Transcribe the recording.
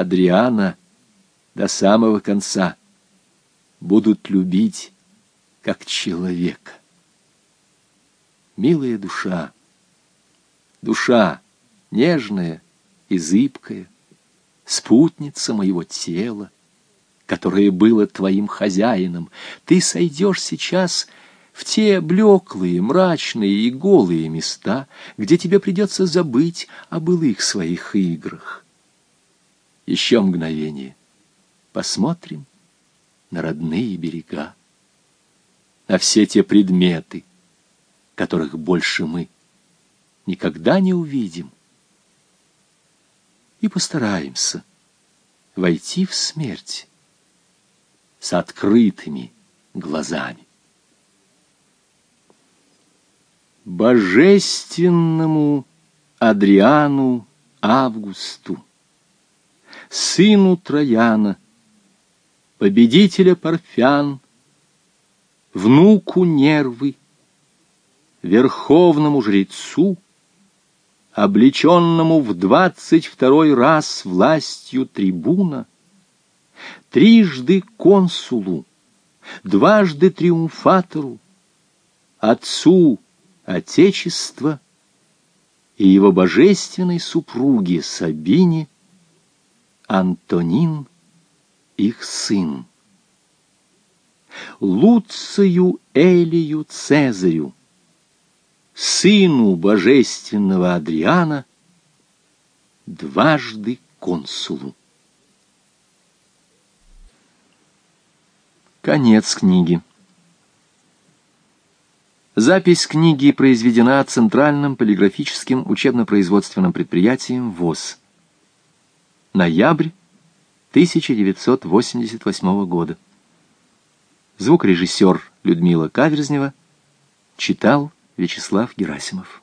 Адриана до самого конца будут любить как человека. Милая душа, душа нежная и зыбкая, спутница моего тела, которое было твоим хозяином, ты сойдешь сейчас в те блеклые, мрачные и голые места, где тебе придется забыть о былых своих играх. Еще мгновение. Посмотрим на родные берега, на все те предметы, которых больше мы никогда не увидим и постараемся войти в смерть с открытыми глазами. Божественному Адриану Августу, сыну Трояна, победителя Парфян, внуку Нервы, верховному жрецу, облеченному в двадцать второй раз властью трибуна, трижды консулу, дважды триумфатору, отцу Отечества и его божественной супруге Сабине, Антонин, их сын. Луцию Элию Цезарю, сыну божественного Адриана, дважды консулу. Конец книги. Запись книги произведена Центральным полиграфическим учебно-производственным предприятием ВОЗ. Ноябрь 1988 года. Звукорежиссер Людмила Каверзнева читал Вячеслав Герасимов.